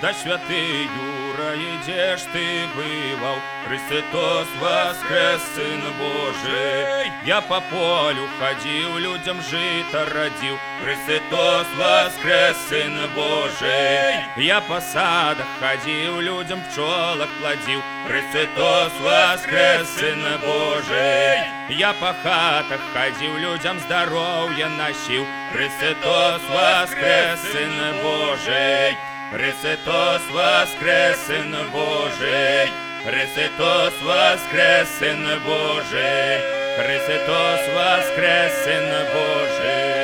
Да святый Юра, ж ты бывал? Христос воскрес, Сын Божий. Я по полю ходил, людям жито родил. Христос воскрес, Сын Божий. Я по садах ходил, людям пчелок плодил. Христос воскрес, Сын Божий. Я по хатах ходил, людям здоровье носил. Христос воскрес, Сын Божий. Христос воскрес, Сын Божий. Христос воскрес, Сын Божий. Христос воскрес, Сын Божий.